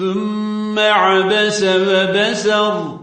ثم عبس وبسر.